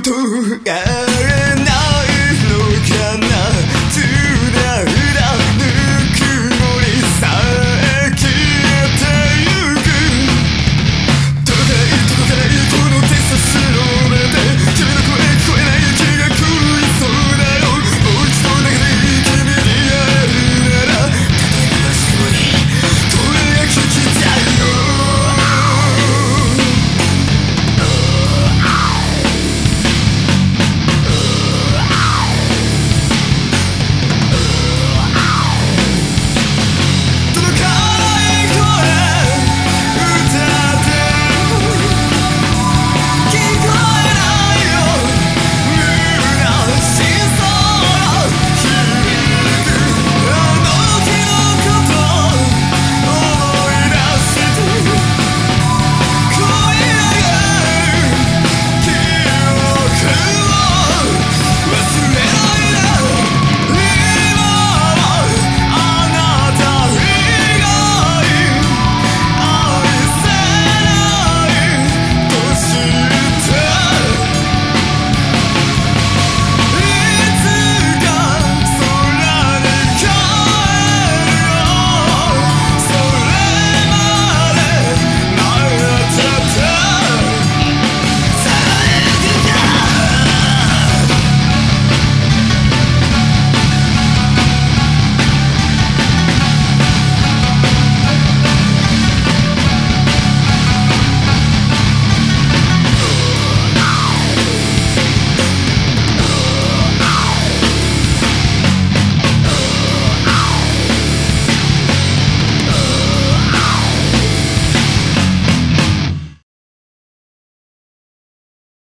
do. Yeah.